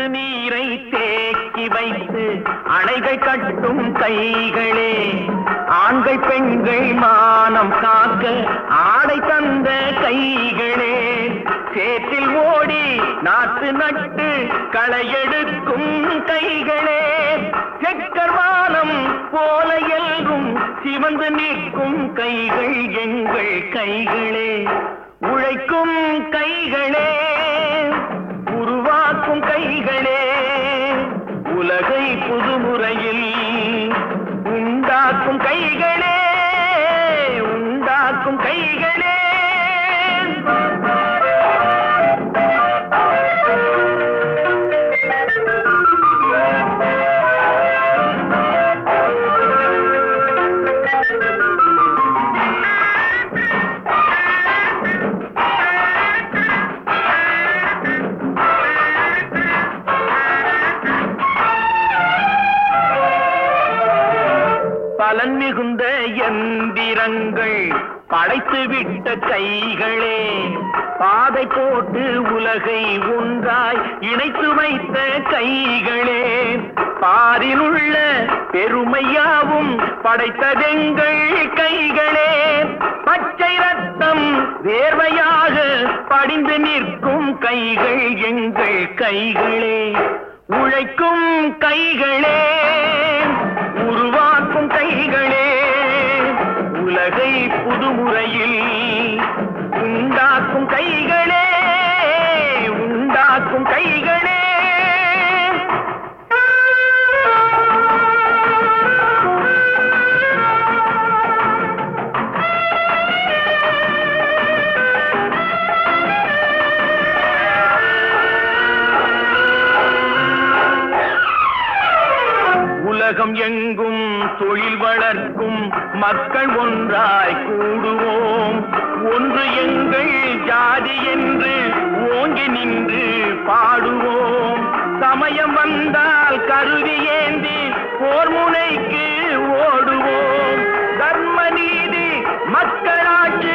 ஆற்று நீரை தேக்கி வைத்து அணைகள் கட்டும் கைகளே. ஆண்கள் பெண்கள் மானம் காக்க ஆடை தந்த கைகளே. சேற்றில் ஓடி நாட்டு நட்டு களையெடுக்கும் கைகளே. செக்கர்வானம் போல எல்லும் சிவந்து நிற்கும் கைகள் எங்கள் கைகளே. உழைக்கும் கைகளே. பலன் மிகுந்த எந்திரங்கள் படைத்து விட்ட கைகளே. பாதை போட்டு உலகை ஒன்றாய் இணைத்து வைத்த கைகளே. பாரிலுள்ள பெருமையாவும் படைத்ததெங்கள் கைகளே. பச்சை ரத்தம் வேர்வையாக படிந்து நிற்கும் கைகள் எங்கள் கைகளே. உழைக்கும் கைகளே. புதுமுறையில் உண்டாக்கும் கைகள் உலகம் எங்கும் தொழில் வளர்க்கும் மக்கள் ஒன்றாய் கூடுவோம். ஒன்று எங்கள் ஜாதி என்று ஓங்கி நின்று பாடுவோம். சமயம் வந்தால் கருவி ஏந்தி போர் முனைக்கு ஓடுவோம். தர்ம நீதி மக்களாட்சி